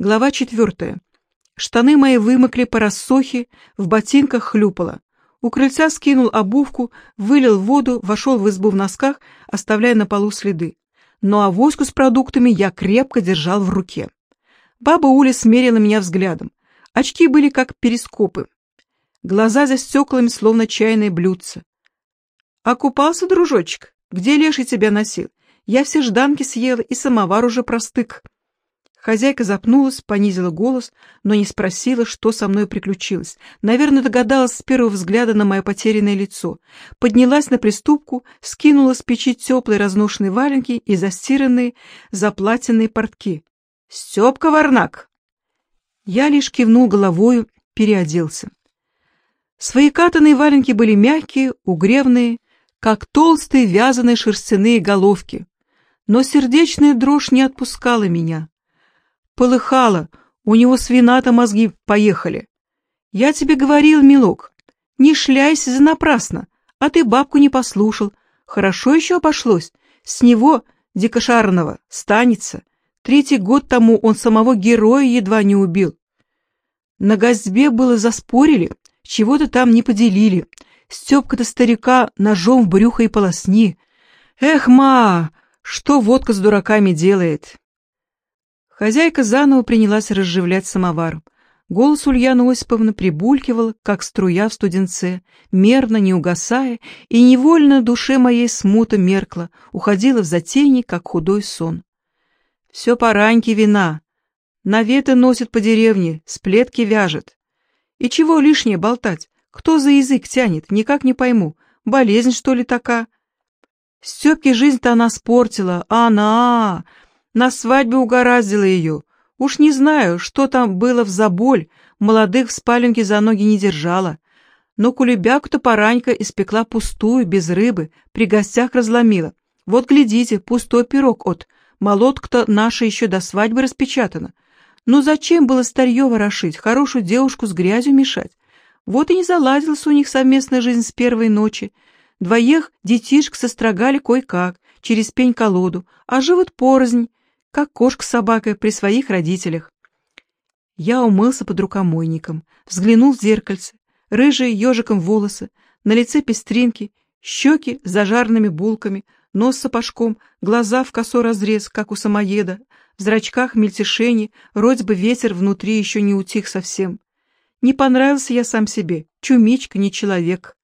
Глава четвертая. Штаны мои вымокли по рассохе, в ботинках хлюпало. У крыльца скинул обувку, вылил воду, вошел в избу в носках, оставляя на полу следы. Но авоську с продуктами я крепко держал в руке. Баба Уля смерила меня взглядом. Очки были как перископы. Глаза за стеклами, словно чайные блюдца. «Окупался, дружочек? Где леший тебя носил? Я все жданки съела, и самовар уже простык». Хозяйка запнулась, понизила голос, но не спросила, что со мной приключилось. Наверное, догадалась с первого взгляда на мое потерянное лицо. Поднялась на приступку, скинула с печи теплые разношенные валенки и застиранные заплатенные портки. «Степка Варнак!» Я лишь кивнул головою, переоделся. Свои катанные валенки были мягкие, угревные, как толстые вязаные шерстяные головки. Но сердечная дрожь не отпускала меня. Полыхало, у него свината мозги поехали. Я тебе говорил, милок, не шляйся за напрасно, а ты бабку не послушал. Хорошо еще обошлось. С него, дикошарного, станется. Третий год тому он самого героя едва не убил. На гостьбе было заспорили, чего-то там не поделили. Степка-то старика ножом в брюхо и полосни. Эх, ма, что водка с дураками делает? Хозяйка заново принялась разживлять самовар. Голос Ульяны Осиповны прибулькивал, как струя в студенце, мерно, не угасая, и невольно душе моей смута меркла, уходила в затейник, как худой сон. Все пораньки вина. Наветы носит по деревне, сплетки вяжет. И чего лишнее болтать? Кто за язык тянет, никак не пойму. Болезнь, что ли, така? Степке жизнь-то она спортила, она... На свадьбе угораздило ее. Уж не знаю, что там было в заболь, молодых в спаленке за ноги не держала. Но кулебяку-то поранька испекла пустую, без рыбы, при гостях разломила. Вот глядите, пустой пирог от. Молотка-то наша еще до свадьбы распечатана. Ну зачем было старье ворошить, хорошую девушку с грязью мешать? Вот и не заладилась у них совместная жизнь с первой ночи. Двоих детишек сострогали кое-как, через пень-колоду, а живут порознь, как кошка с собакой при своих родителях. Я умылся под рукомойником, взглянул в зеркальце, рыжие ежиком волосы, на лице пестринки, щеки с зажарными булками, нос сапожком, глаза в косой разрез, как у самоеда, в зрачках мельтешение, вроде бы ветер внутри еще не утих совсем. Не понравился я сам себе, чумичка, не человек.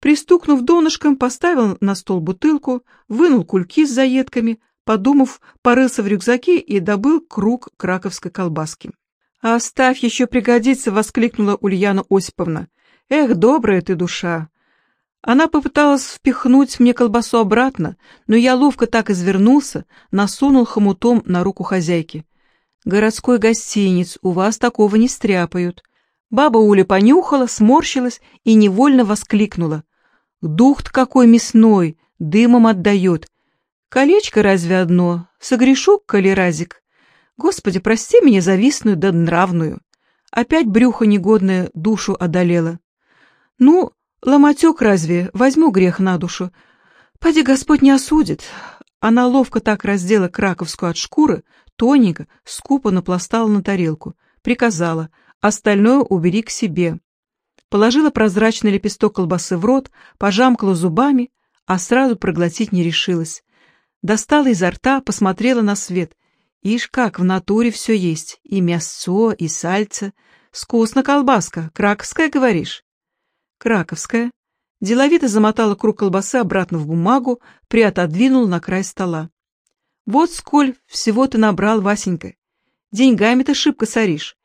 Пристукнув донышком, поставил на стол бутылку, вынул кульки с заедками, подумав, порылся в рюкзаке и добыл круг краковской колбаски. «Оставь, еще пригодится!» — воскликнула Ульяна Осиповна. «Эх, добрая ты душа!» Она попыталась впихнуть мне колбасу обратно, но я ловко так извернулся, насунул хомутом на руку хозяйки. «Городской гостиниц, у вас такого не стряпают». Баба Уля понюхала, сморщилась и невольно воскликнула. «Дух-то какой мясной, дымом отдает. Колечко разве одно? Согрешу, коли разик? Господи, прости меня завистную да нравную. Опять брюхо негодное душу одолело. Ну, ломотек разве, возьму грех на душу. Поди Господь не осудит. Она ловко так раздела краковскую от шкуры, тоненько, скупо напластала на тарелку. Приказала, остальное убери к себе. Положила прозрачный лепесток колбасы в рот, пожамкала зубами, а сразу проглотить не решилась достала изо рта, посмотрела на свет. Ишь как, в натуре все есть, и мясо, и сальце. Вкусно колбаска, краковская, говоришь? Краковская. Деловито замотала круг колбасы обратно в бумагу, приотодвинула на край стола. Вот сколь всего ты набрал, Васенька. Деньгами ты шибко соришь.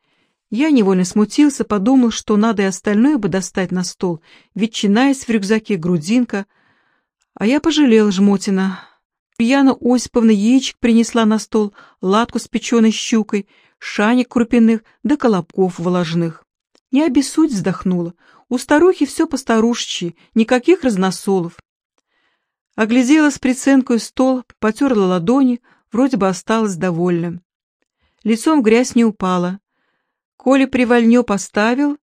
Я невольно смутился, подумал, что надо и остальное бы достать на стол, ветчина есть в рюкзаке, грудинка. А я пожалел Жмотина, Яна Осиповна яичек принесла на стол, латку с печеной щукой, шаник крупяных да колобков влажных. Не обессудь вздохнула. У старухи все по-старушечьи, никаких разносолов. Оглядела с приценкой стол, потерла ладони, вроде бы осталась довольна. Лицом в грязь не упала. Коли привольнё поставил,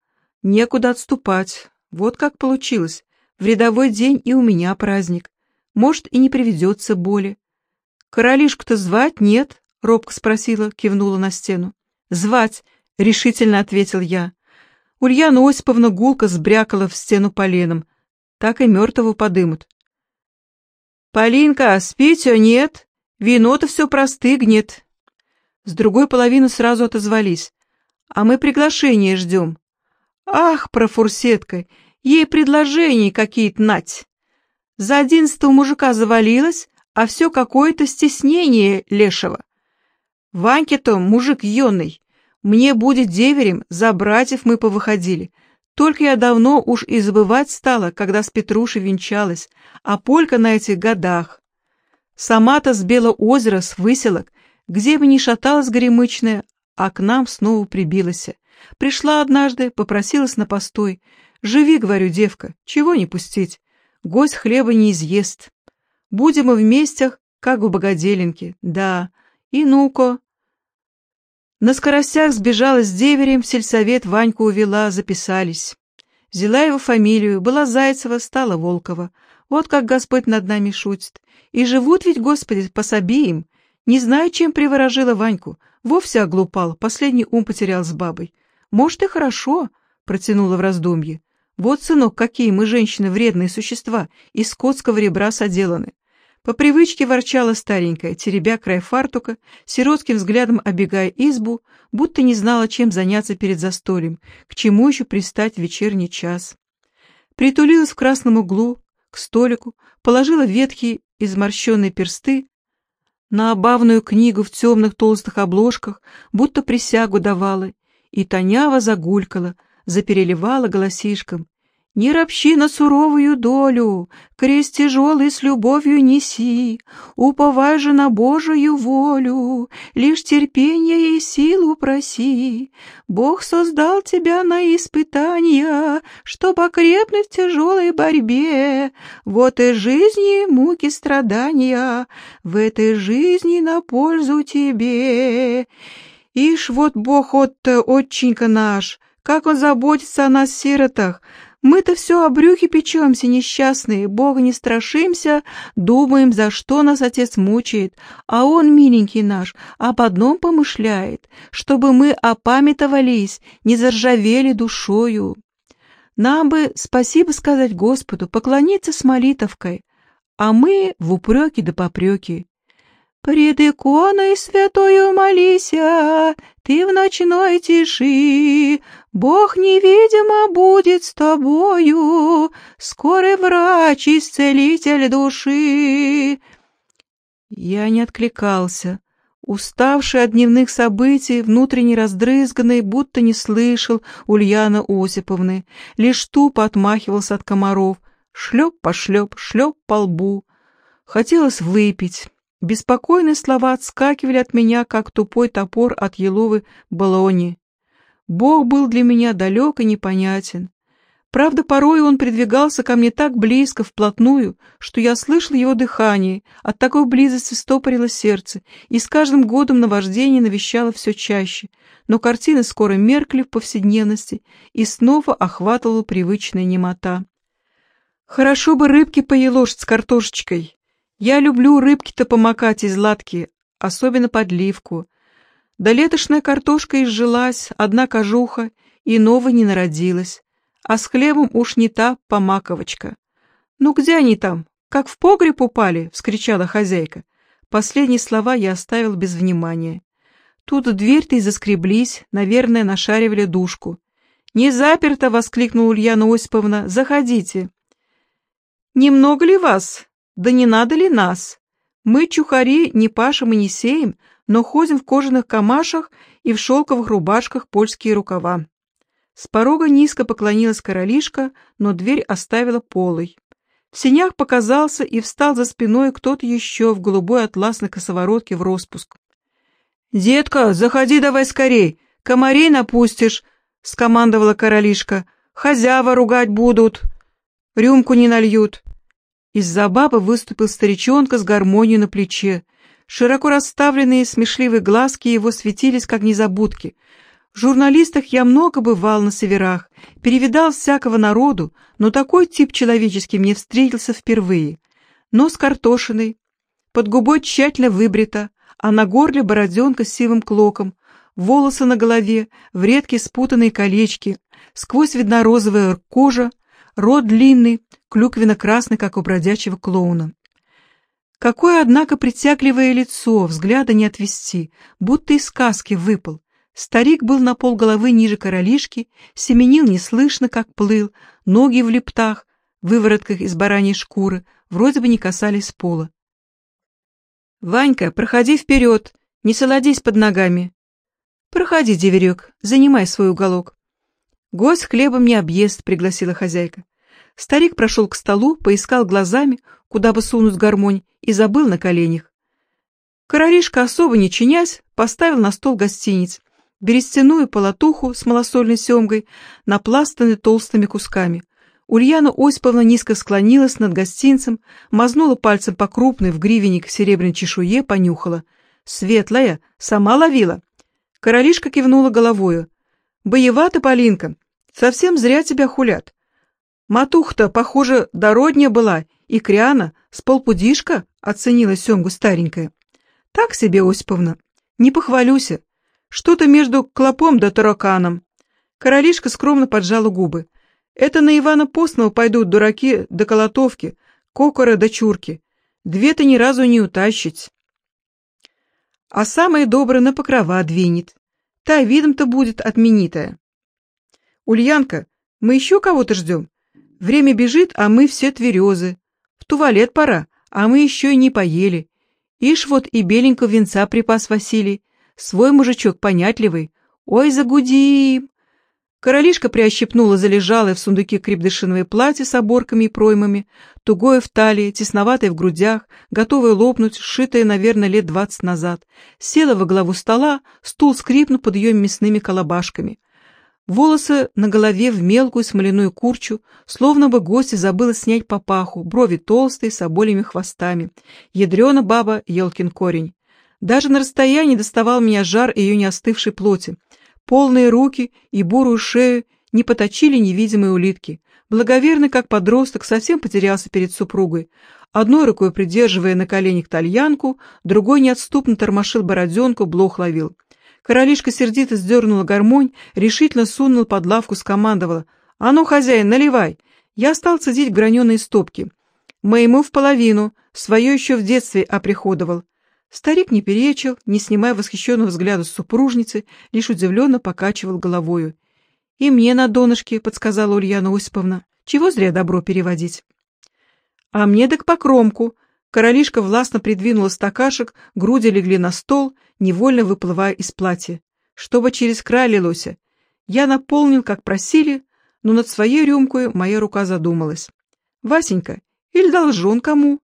некуда отступать. Вот как получилось. В рядовой день и у меня праздник. Может, и не приведется боли. «Королишку-то звать нет?» — робко спросила, кивнула на стену. «Звать!» — решительно ответил я. Ульяна Осиповна гулко сбрякала в стену поленом. Так и мертвого подымут. «Полинка, спите, нет? Вино-то все простыгнет». С другой половины сразу отозвались. «А мы приглашение ждем». «Ах, профурсетка, ей предложения какие-то нать!» За одиннадцатого мужика завалилась, а все какое-то стеснение лешего. Ваньке-то мужик юный, мне будет деверем, за братьев мы повыходили. Только я давно уж и забывать стала, когда с Петрушей венчалась, а Полька на этих годах. Сама-то с Белого озера, с выселок, где бы ни шаталась горемычная, а к нам снова прибилась. Пришла однажды, попросилась на постой. «Живи, — говорю, девка, чего не пустить? Гость хлеба не изъест. Будем мы вместе, как в богоделенке, да. И ну-ка, на скоростях сбежала с деверем, в сельсовет Ваньку увела, записались. Взяла его фамилию, была Зайцева, стала Волкова. Вот как Господь над нами шутит. И живут ведь, Господи, пособи им. Не знаю, чем приворожила Ваньку. Вовсе оглупал, последний ум потерял с бабой. Может, и хорошо, протянула в раздумье. Вот, сынок, какие мы, женщины, вредные существа, из скотского ребра соделаны. По привычке ворчала старенькая, теребя край фартука, сиротским взглядом обегая избу, будто не знала, чем заняться перед застольем, к чему еще пристать в вечерний час. Притулилась в красном углу, к столику, положила ветхие изморщенные персты на обавную книгу в темных толстых обложках, будто присягу давала, и тоняво загулькала, запереливала голосишком. Не ропщи на суровую долю, крест тяжелый с любовью неси, уповай же на Божию волю, лишь терпение и силу проси. Бог создал тебя на испытания, чтоб окрепнуть в тяжелой борьбе. Вот и жизни муки страдания, в этой жизни на пользу тебе. Ишь, вот Бог от-то, отчинка наш, как он заботится о нас, сиротах, мы-то все о брюхе печемся, несчастные, Бога не страшимся, думаем, за что нас отец мучает, а он, миленький наш, об одном помышляет, чтобы мы опамятовались, не заржавели душою. Нам бы спасибо сказать Господу, поклониться с молитовкой, а мы в упреки да попреки. Пред иконой святою молися, ты в ночной тиши, Бог невидимо будет с тобою, скорый врач, исцелитель души. Я не откликался, уставший от дневных событий, внутренне раздрызганный, будто не слышал Ульяна Осиповны, лишь тупо отмахивался от комаров, шлеп по шлеп, шлеп по лбу. Хотелось выпить. Беспокойные слова отскакивали от меня, как тупой топор от еловой балони. Бог был для меня далек и непонятен. Правда, порой он придвигался ко мне так близко, вплотную, что я слышал его дыхание, от такой близости стопорило сердце, и с каждым годом наваждение навещало все чаще, но картины скоро меркли в повседневности, и снова охватывала привычная немота. Хорошо бы рыбки поелошить с картошечкой, я люблю рыбки-то помакать из ладки, особенно подливку. Да летошная картошка изжилась, одна кожуха, и новой не народилась. А с хлебом уж не та помаковочка. «Ну где они там? Как в погреб упали?» — вскричала хозяйка. Последние слова я оставил без внимания. Тут дверь-то и заскреблись, наверное, нашаривали душку. «Не заперто!» — воскликнула Ульяна Осиповна. «Заходите!» «Немного ли вас?» Да не надо ли нас? Мы, чухари, не пашем и не сеем, но ходим в кожаных камашах и в шелковых рубашках польские рукава. С порога низко поклонилась королишка, но дверь оставила полой. В сенях показался и встал за спиной кто-то еще в голубой атласной косоворотке в распуск. «Детка, заходи давай скорей, комарей напустишь!» — скомандовала королишка. «Хозява ругать будут, рюмку не нальют». Из-за бабы выступил старичонка с гармонией на плече. Широко расставленные смешливые глазки его светились, как незабудки. В журналистах я много бывал на северах, перевидал всякого народу, но такой тип человеческий мне встретился впервые. Нос картошиной, под губой тщательно выбрита, а на горле бороденка с сивым клоком, волосы на голове, в редкие спутанные колечки, сквозь видна розовая кожа, рот длинный, клюквенно-красный, как у бродячего клоуна. Какое, однако, притягливое лицо, взгляда не отвести, будто из сказки выпал. Старик был на пол головы ниже королишки, семенил неслышно, как плыл, ноги в лептах, выворотках из бараньей шкуры, вроде бы не касались пола. «Ванька, проходи вперед, не солодись под ногами». «Проходи, деверек, занимай свой уголок». «Гость хлебом не объест», — пригласила хозяйка. Старик прошел к столу, поискал глазами, куда бы сунуть гармонь, и забыл на коленях. Королишка, особо не чинясь, поставил на стол гостиниц, берестяную полотуху с малосольной семгой, напластанной толстыми кусками. Ульяна Осиповна низко склонилась над гостинцем, мазнула пальцем по крупной в гривенник серебряной чешуе, понюхала. «Светлая, сама ловила». Королишка кивнула головою. «Боевата, Полинка, совсем зря тебя хулят. Матух-то, похоже, дородня была, и кряна, с полпудишка оценила семгу старенькая. Так себе, Осиповна, не похвалюся. Что-то между клопом да тараканом. Королишка скромно поджала губы. Это на Ивана Постного пойдут дураки до колотовки, кокора до чурки. Две-то ни разу не утащить. А самое доброе на покрова двинет. Та видом-то будет отменитая. Ульянка, мы еще кого-то ждем? Время бежит, а мы все тверезы. В туалет пора, а мы еще и не поели. Ишь вот и беленького венца припас Василий. Свой мужичок понятливый. Ой, загудим! Королишка приощипнула залежалое в сундуке крепдышиновое платье с оборками и проймами, тугое в талии, тесноватое в грудях, готовое лопнуть, сшитое, наверное, лет двадцать назад. Села во главу стола, стул скрипнул под ее мясными колобашками. Волосы на голове в мелкую смоляную курчу, словно бы гостья забыла снять папаху, брови толстые, с оболями хвостами. Ядрена баба, елкин корень. Даже на расстоянии доставал меня жар ее неостывшей плоти. Полные руки и бурую шею не поточили невидимые улитки. Благоверный, как подросток, совсем потерялся перед супругой. Одной рукой придерживая на коленях тальянку, другой неотступно тормошил бороденку, блох ловил. Королишка сердито сдернула гармонь, решительно сунула под лавку, скомандовала. «А ну, хозяин, наливай!» Я стал цедить граненые стопки. Моему в половину, свое еще в детстве оприходовал. Старик не перечил, не снимая восхищенного взгляда с супружницы, лишь удивленно покачивал головою. «И мне на донышке», — подсказала Ульяна Осиповна. «Чего зря добро переводить?» «А мне так по кромку», Королишка властно придвинула стакашек, груди легли на стол, невольно выплывая из платья. Чтобы через край лилося. Я наполнил, как просили, но над своей рюмкой моя рука задумалась. «Васенька, или должен кому?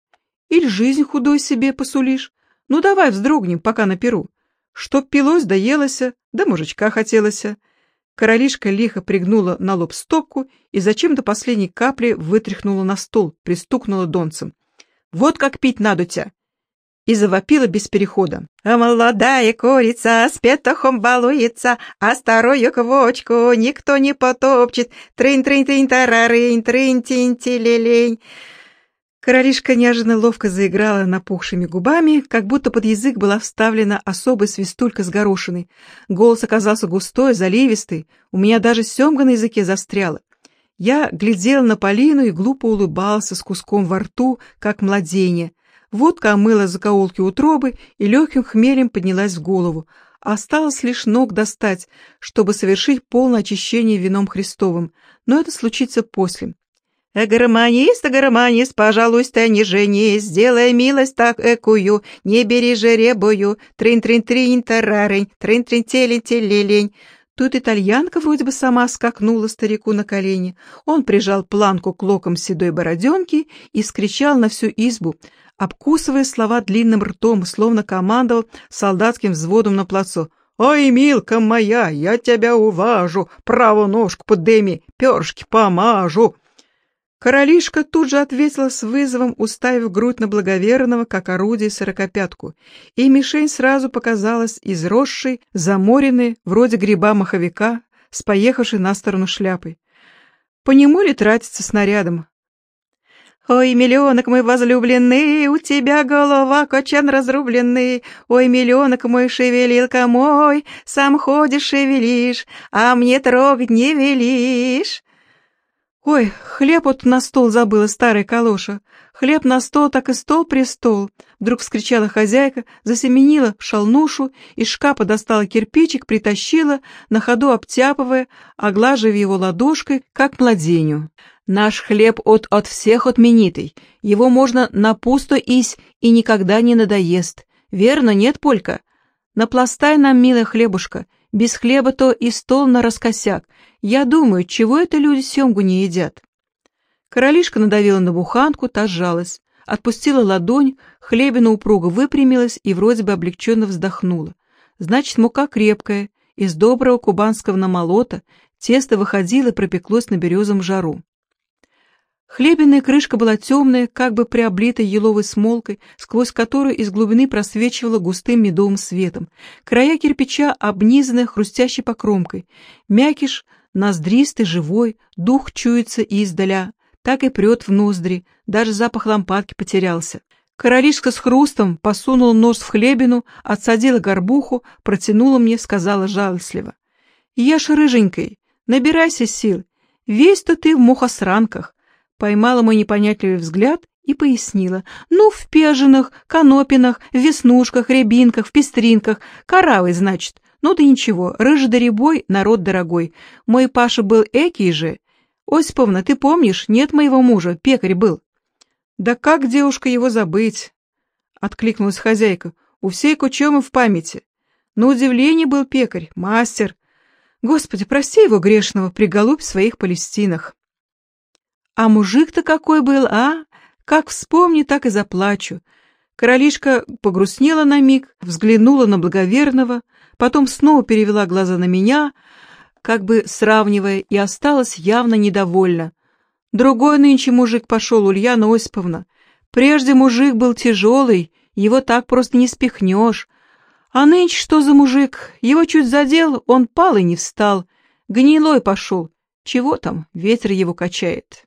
Или жизнь худой себе посулишь? Ну давай вздрогнем, пока на перу. Чтоб пилось да елося, да мужичка хотелося». Королишка лихо пригнула на лоб стопку и зачем-то последней капли вытряхнула на стол, пристукнула донцем. Вот как пить надо тебя!» И завопила без перехода. «А молодая курица с петухом балуется, а старую квочку никто не потопчет. Трынь-трынь-трынь-тарарынь, трынь-тинь-тилелень». Королишка неожиданно ловко заиграла напухшими губами, как будто под язык была вставлена особая свистулька с горошиной. Голос оказался густой, заливистый, у меня даже семга на языке застряла. Я глядел на Полину и глупо улыбался с куском во рту, как младенец. Водка омыла закоулки утробы и легким хмелем поднялась в голову. Осталось лишь ног достать, чтобы совершить полное очищение вином Христовым, но это случится после. «Гармонист, гармонист, пожалуйста, не женись, сделай милость так экую, не бери жеребую, трин-трин-трин, тарарень, трин-трин-телень-телелень». Тут итальянка вроде бы сама скакнула старику на колени. Он прижал планку к локам седой бороденки и скричал на всю избу, обкусывая слова длинным ртом, словно командовал солдатским взводом на плацу. «Ой, милка моя, я тебя уважу, правую ножку подыми, першки помажу!» Королишка тут же ответила с вызовом, уставив грудь на благоверного, как орудие сорокопятку, и мишень сразу показалась изросшей, заморенной, вроде гриба-маховика, с поехавшей на сторону шляпой. По нему ли тратиться снарядом? Ой, миллионок мой возлюбленный, у тебя голова кочан разрубленный. Ой, миллионок мой шевелилка мой, сам ходишь шевелишь, а мне трогать не велишь. Ой, хлеб вот на стол забыла старая калоша. Хлеб на стол, так и стол престол. Вдруг вскричала хозяйка, засеменила шалнушу, из шкафа достала кирпичик, притащила, на ходу обтяпывая, оглаживая его ладошкой, как младеню. Наш хлеб от от всех отменитый, его можно на пусто ись и никогда не надоест. Верно, нет, Полька? Напластай нам, милая хлебушка, без хлеба то и стол на раскосяк. Я думаю, чего это люди семгу не едят? Королишка надавила на буханку, та сжалась. Отпустила ладонь, хлебина упруго выпрямилась и вроде бы облегченно вздохнула. Значит, мука крепкая, из доброго кубанского намолота, тесто выходило и пропеклось на березом жару. Хлебенная крышка была темная, как бы приоблитая еловой смолкой, сквозь которую из глубины просвечивала густым медовым светом. Края кирпича обнизаны хрустящей покромкой. Мякиш ноздристый, живой, дух чуется издаля, так и прет в ноздри, даже запах лампадки потерялся. Королишка с хрустом посунула нос в хлебину, отсадила горбуху, протянула мне, сказала жалостливо. «Ешь рыженькой, набирайся сил, весь-то ты в мухосранках, поймала мой непонятливый взгляд и пояснила. «Ну, в пежинах, канопинах, в веснушках, рябинках, в пестринках. Каравый, значит. Ну да ничего, рябой, народ дорогой. Мой Паша был экий же. Осиповна, ты помнишь, нет моего мужа, пекарь был». «Да как, девушка, его забыть?» — откликнулась хозяйка. «У всей кучемы в памяти. На удивление был пекарь, мастер. Господи, прости его грешного, приголубь в своих Палестинах». А мужик-то какой был, а? Как вспомню, так и заплачу. Королишка погрустнела на миг, взглянула на благоверного, потом снова перевела глаза на меня, как бы сравнивая, и осталась явно недовольна. Другой нынче мужик пошел, Ульяна Осиповна. Прежде мужик был тяжелый, его так просто не спихнешь. А нынче что за мужик? Его чуть задел, он пал и не встал. Гнилой пошел. Чего там, ветер его качает.